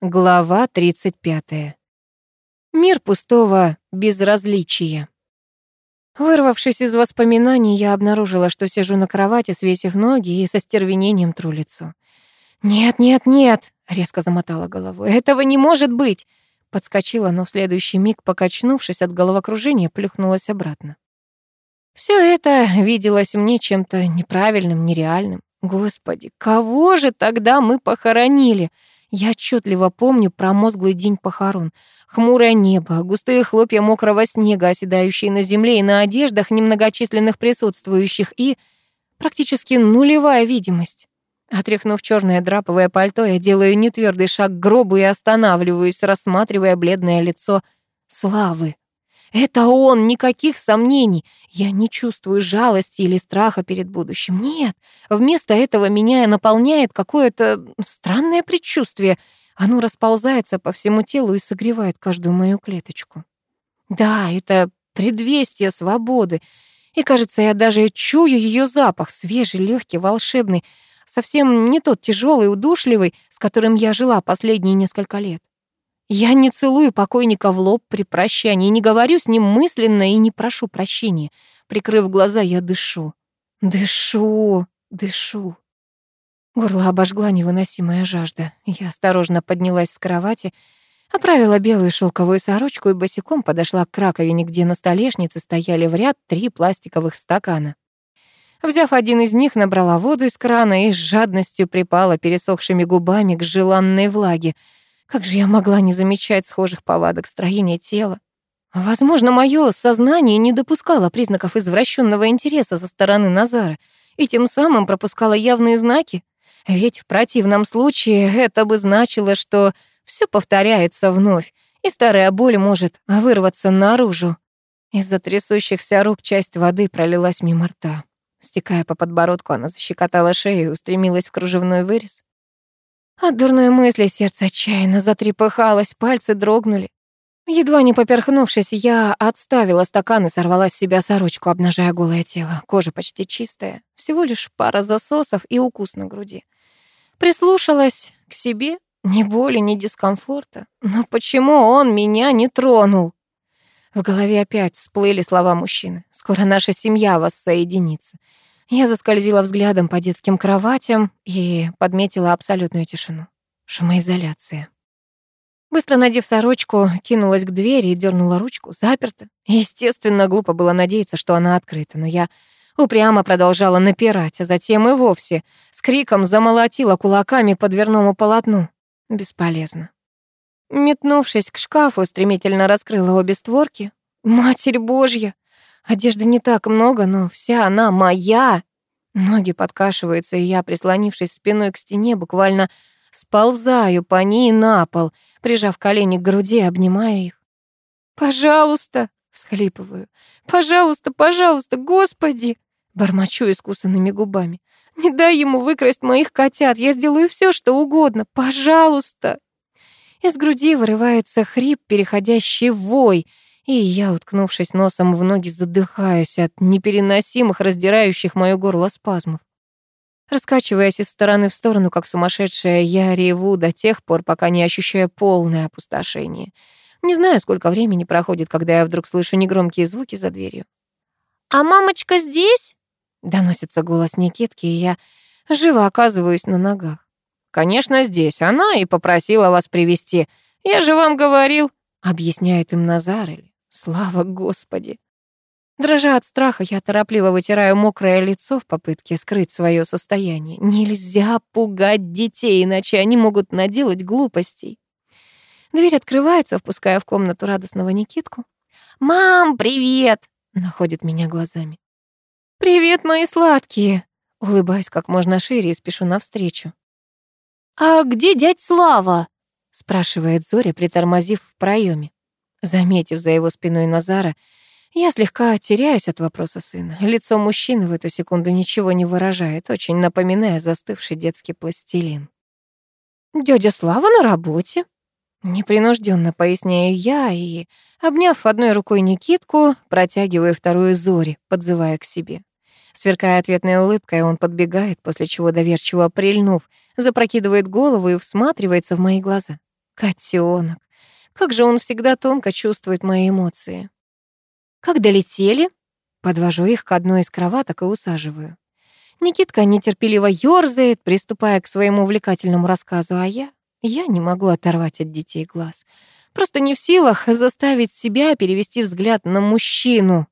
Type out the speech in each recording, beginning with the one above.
Глава 35. Мир пустого безразличия. Вырвавшись из воспоминаний, я обнаружила, что сижу на кровати, свесив ноги и со стервенением тру лицо. «Нет, нет, нет!» — резко замотала головой. «Этого не может быть!» Подскочила, но в следующий миг, покачнувшись от головокружения, плюхнулась обратно. Все это виделось мне чем-то неправильным, нереальным. Господи, кого же тогда мы похоронили? Я отчетливо помню промозглый день похорон. Хмурое небо, густые хлопья мокрого снега, оседающие на земле и на одеждах немногочисленных присутствующих, и практически нулевая видимость. Отряхнув черное драповое пальто, я делаю нетвердый шаг к гробу и останавливаюсь, рассматривая бледное лицо Славы. Это он, никаких сомнений. Я не чувствую жалости или страха перед будущим. Нет, вместо этого меня наполняет какое-то странное предчувствие. Оно расползается по всему телу и согревает каждую мою клеточку. Да, это предвестие свободы. И, кажется, я даже чую ее запах, свежий, легкий, волшебный, совсем не тот тяжелый, удушливый, с которым я жила последние несколько лет. Я не целую покойника в лоб при прощании, не говорю с ним мысленно и не прошу прощения. Прикрыв глаза, я дышу. Дышу, дышу. Горло обожгла невыносимая жажда. Я осторожно поднялась с кровати, оправила белую шелковую сорочку и босиком подошла к раковине, где на столешнице стояли в ряд три пластиковых стакана. Взяв один из них, набрала воду из крана и с жадностью припала пересохшими губами к желанной влаге — как же я могла не замечать схожих повадок строения тела? Возможно, мое сознание не допускало признаков извращенного интереса со стороны Назара и тем самым пропускало явные знаки. Ведь в противном случае это бы значило, что все повторяется вновь, и старая боль может вырваться наружу. Из-за трясущихся рук часть воды пролилась мимо рта. Стекая по подбородку, она защекотала шею и устремилась в кружевной вырез. От дурной мысли сердце отчаянно затрепыхалось, пальцы дрогнули. Едва не поперхнувшись, я отставила стакан и сорвала с себя сорочку, обнажая голое тело. Кожа почти чистая, всего лишь пара засосов и укус на груди. Прислушалась к себе, ни боли, ни дискомфорта. Но почему он меня не тронул? В голове опять всплыли слова мужчины. «Скоро наша семья воссоединится. Я заскользила взглядом по детским кроватям и подметила абсолютную тишину. Шумоизоляция. Быстро надев сорочку, кинулась к двери и дернула ручку. Заперто. Естественно, глупо было надеяться, что она открыта, но я упрямо продолжала напирать, а затем и вовсе с криком замолотила кулаками по дверному полотну. Бесполезно. Метнувшись к шкафу, стремительно раскрыла обе створки. «Матерь Божья!» Одежды не так много, но вся она моя. Ноги подкашиваются, и я, прислонившись спиной к стене, буквально сползаю по ней на пол, прижав колени к груди, обнимая их. «Пожалуйста!» — всхлипываю. «Пожалуйста, пожалуйста, Господи!» Бормочу искусанными губами. «Не дай ему выкрасть моих котят, я сделаю все, что угодно, пожалуйста!» Из груди вырывается хрип, переходящий в вой — и я, уткнувшись носом в ноги, задыхаюсь от непереносимых, раздирающих моё горло спазмов. Раскачиваясь из стороны в сторону, как сумасшедшая, я реву до тех пор, пока не ощущаю полное опустошение. Не знаю, сколько времени проходит, когда я вдруг слышу негромкие звуки за дверью. «А мамочка здесь?» — доносится голос Никитки, и я живо оказываюсь на ногах. «Конечно, здесь. Она и попросила вас привести. Я же вам говорил», — объясняет им Назар или Слава Господи! Дрожа от страха, я торопливо вытираю мокрое лицо в попытке скрыть свое состояние. Нельзя пугать детей, иначе они могут наделать глупостей. Дверь открывается, впуская в комнату радостного Никитку. «Мам, привет!» — находит меня глазами. «Привет, мои сладкие!» Улыбаюсь как можно шире и спешу навстречу. «А где дядь Слава?» — спрашивает Зоря, притормозив в проеме. Заметив за его спиной Назара, я слегка теряюсь от вопроса сына. Лицо мужчины в эту секунду ничего не выражает, очень напоминая застывший детский пластилин. «Дядя Слава на работе», — непринужденно поясняю я и, обняв одной рукой Никитку, протягиваю вторую Зори, подзывая к себе. Сверкая ответной улыбкой, он подбегает, после чего, доверчиво прильнув, запрокидывает голову и всматривается в мои глаза. Котенок. Как же он всегда тонко чувствует мои эмоции. Как долетели? Подвожу их к одной из кроваток и усаживаю. Никитка нетерпеливо ёрзает, приступая к своему увлекательному рассказу, а я... Я не могу оторвать от детей глаз. Просто не в силах заставить себя перевести взгляд на мужчину.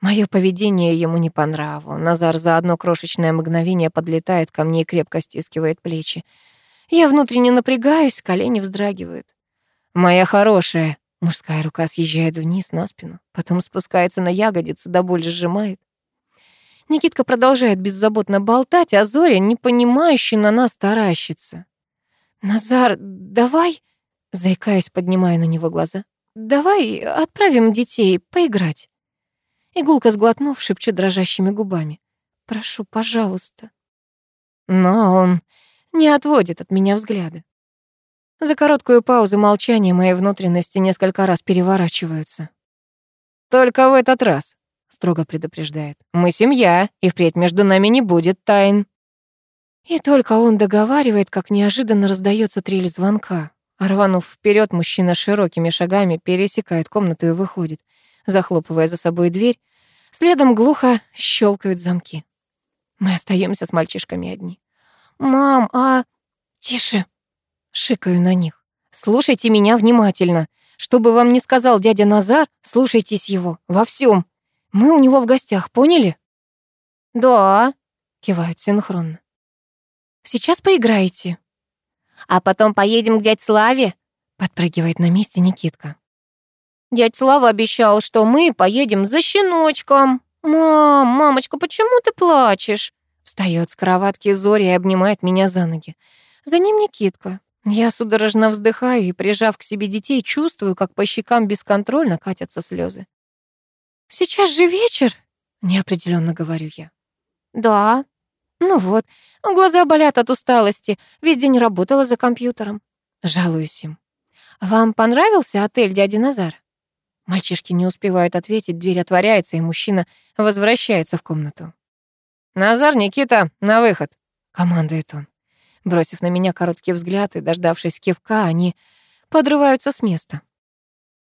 Мое поведение ему не по нраву. Назар за одно крошечное мгновение подлетает ко мне и крепко стискивает плечи. Я внутренне напрягаюсь, колени вздрагивают. «Моя хорошая!» Мужская рука съезжает вниз на спину, потом спускается на ягодицу, до боли сжимает. Никитка продолжает беззаботно болтать, а Зоря, непонимающе, на нас таращится. «Назар, давай...» Заикаясь, поднимая на него глаза. «Давай отправим детей поиграть». Игулка, сглотнув, шепчу дрожащими губами. «Прошу, пожалуйста». Но он не отводит от меня взгляда. За короткую паузу молчания мои внутренности несколько раз переворачиваются. «Только в этот раз», — строго предупреждает. «Мы семья, и впредь между нами не будет тайн». И только он договаривает, как неожиданно раздается трель звонка. Рванув вперед, мужчина широкими шагами пересекает комнату и выходит, захлопывая за собой дверь. Следом глухо щелкают замки. Мы остаемся с мальчишками одни. «Мам, а...» «Тише!» — шикаю на них. «Слушайте меня внимательно. Что бы вам ни сказал дядя Назар, слушайтесь его. Во всем. Мы у него в гостях, поняли?» «Да», — кивают синхронно. «Сейчас поиграете». «А потом поедем к дядь Славе?» — подпрыгивает на месте Никитка. «Дядь Слава обещал, что мы поедем за щеночком». «Мам, мамочка, почему ты плачешь?» Встает с кроватки Зори и обнимает меня за ноги. За ним Никитка. Я судорожно вздыхаю и, прижав к себе детей, чувствую, как по щекам бесконтрольно катятся слезы. «Сейчас же вечер?» — неопределенно говорю я. «Да». «Ну вот, глаза болят от усталости. Весь день работала за компьютером». Жалуюсь им. «Вам понравился отель дяди Назара?» Мальчишки не успевают ответить, дверь отворяется, и мужчина возвращается в комнату. «Назар, Никита, на выход!» — командует он. Бросив на меня короткий взгляд и дождавшись кивка, они подрываются с места.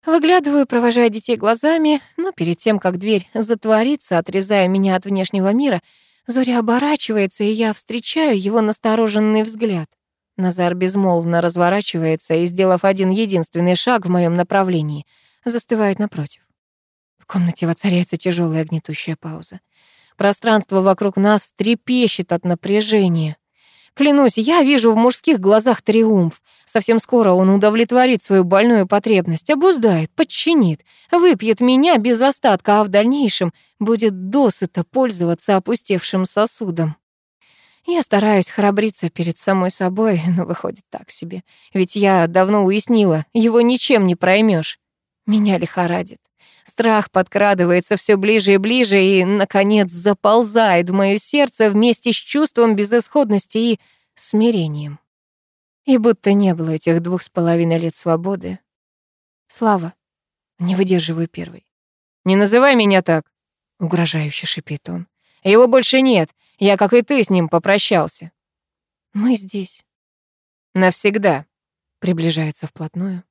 Выглядываю, провожая детей глазами, но перед тем, как дверь затворится, отрезая меня от внешнего мира, Зоря оборачивается, и я встречаю его настороженный взгляд. Назар безмолвно разворачивается и, сделав один единственный шаг в моем направлении, застывает напротив. В комнате воцаряется тяжелая гнетущая пауза. Пространство вокруг нас трепещет от напряжения. Клянусь, я вижу в мужских глазах триумф. Совсем скоро он удовлетворит свою больную потребность, обуздает, подчинит, выпьет меня без остатка, а в дальнейшем будет досыта пользоваться опустевшим сосудом. Я стараюсь храбриться перед самой собой, но выходит так себе. Ведь я давно уяснила, его ничем не проймешь. Меня лихорадит. Страх подкрадывается все ближе и ближе и, наконец, заползает в мое сердце вместе с чувством безысходности и смирением. И будто не было этих двух с половиной лет свободы. Слава, не выдерживаю первый. «Не называй меня так», — угрожающе шипит он. «Его больше нет. Я, как и ты, с ним попрощался». «Мы здесь». «Навсегда», — приближается вплотную.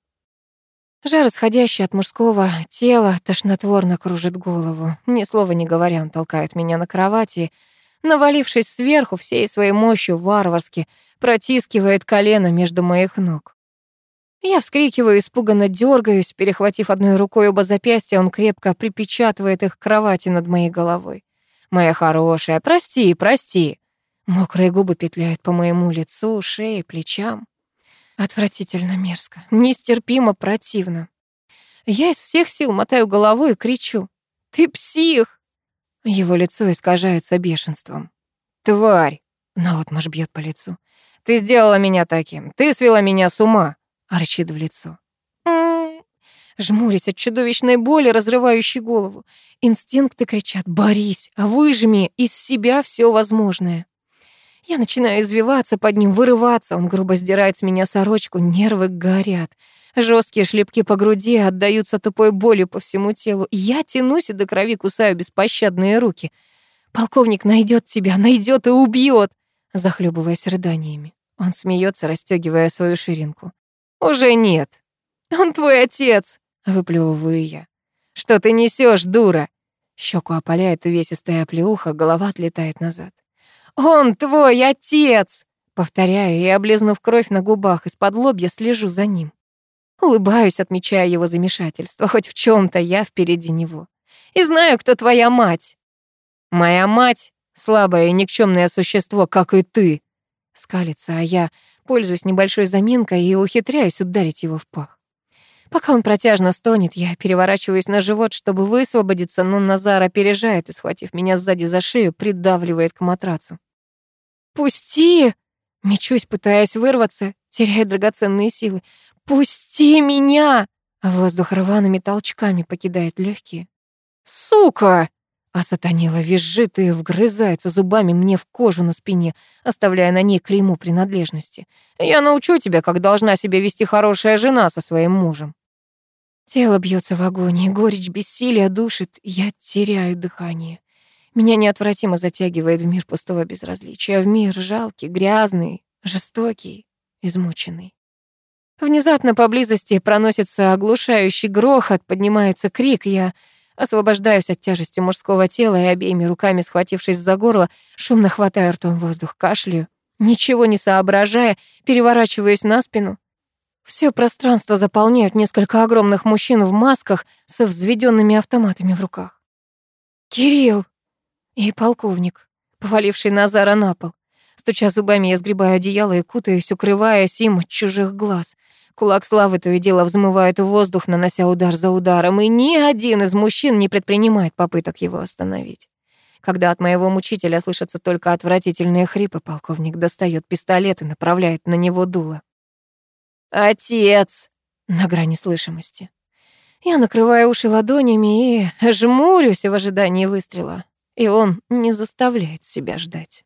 Жар, исходящий от мужского тела, тошнотворно кружит голову. Ни слова не говоря, он толкает меня на кровати, навалившись сверху всей своей мощью варварски, протискивает колено между моих ног. Я вскрикиваю, испуганно дергаюсь, перехватив одной рукой оба запястья, он крепко припечатывает их к кровати над моей головой. «Моя хорошая, прости, прости!» Мокрые губы петляют по моему лицу, шее, плечам. Отвратительно мерзко, нестерпимо противно. Я из всех сил мотаю головой и кричу. «Ты псих!» Его лицо искажается бешенством. «Тварь!» — наотмашь бьет по лицу. «Ты сделала меня таким! Ты свела меня с ума!» — рычит в лицо. «М-м-м!» Жмурясь от чудовищной боли, разрывающей голову. Инстинкты кричат «Борись! Выжми из себя все возможное!» Я начинаю извиваться под ним, вырываться. Он грубо сдирает с меня сорочку, нервы горят. Жесткие шлепки по груди отдаются тупой болью по всему телу. Я тянусь и до крови кусаю беспощадные руки. «Полковник найдет тебя, найдет и убьет!» захлебываясь рыданиями. Он смеется, расстегивая свою ширинку. Уже нет. Он твой отец, выплевываю я. Что ты несешь, дура? Щеку опаляет увесистая оплеуха, голова отлетает назад. Он твой отец! Повторяю и, облизнув кровь на губах, из-под лобья слежу за ним. Улыбаюсь, отмечая его замешательство, хоть в чем то я впереди него. И знаю, кто твоя мать. Моя мать — слабое и никчемное существо, как и ты. Скалится, а я пользуюсь небольшой заминкой и ухитряюсь ударить его в пах. Пока он протяжно стонет, я переворачиваюсь на живот, чтобы высвободиться, но Назар опережает и, схватив меня сзади за шею, придавливает к матрацу. «Пусти!» Мечусь, пытаясь вырваться, теряя драгоценные силы. «Пусти меня!» Воздух рваными толчками покидает легкие. «Сука!» А сатанила визжит и вгрызается зубами мне в кожу на спине, оставляя на ней клейму принадлежности. «Я научу тебя, как должна себя вести хорошая жена со своим мужем». Тело бьется в агонии, горечь бессилия душит, я теряю дыхание. Меня неотвратимо затягивает в мир пустого безразличия, в мир жалкий, грязный, жестокий, измученный. Внезапно поблизости проносится оглушающий грохот, поднимается крик, я Освобождаюсь от тяжести мужского тела и обеими руками, схватившись за горло, шумно хватаю ртом воздух, кашляю, ничего не соображая, переворачиваюсь на спину. Все пространство заполняют несколько огромных мужчин в масках со взведенными автоматами в руках. «Кирилл!» И полковник, поваливший Назара на пол. Стуча зубами, я сгребаю одеяло и кутаюсь, укрываясь им от чужих глаз. Кулак славы то и дело взмывает в воздух, нанося удар за ударом, и ни один из мужчин не предпринимает попыток его остановить. Когда от моего мучителя слышатся только отвратительные хрипы, полковник достает пистолет и направляет на него дуло. «Отец!» на грани слышимости. Я накрываю уши ладонями и жмурюсь в ожидании выстрела. И он не заставляет себя ждать.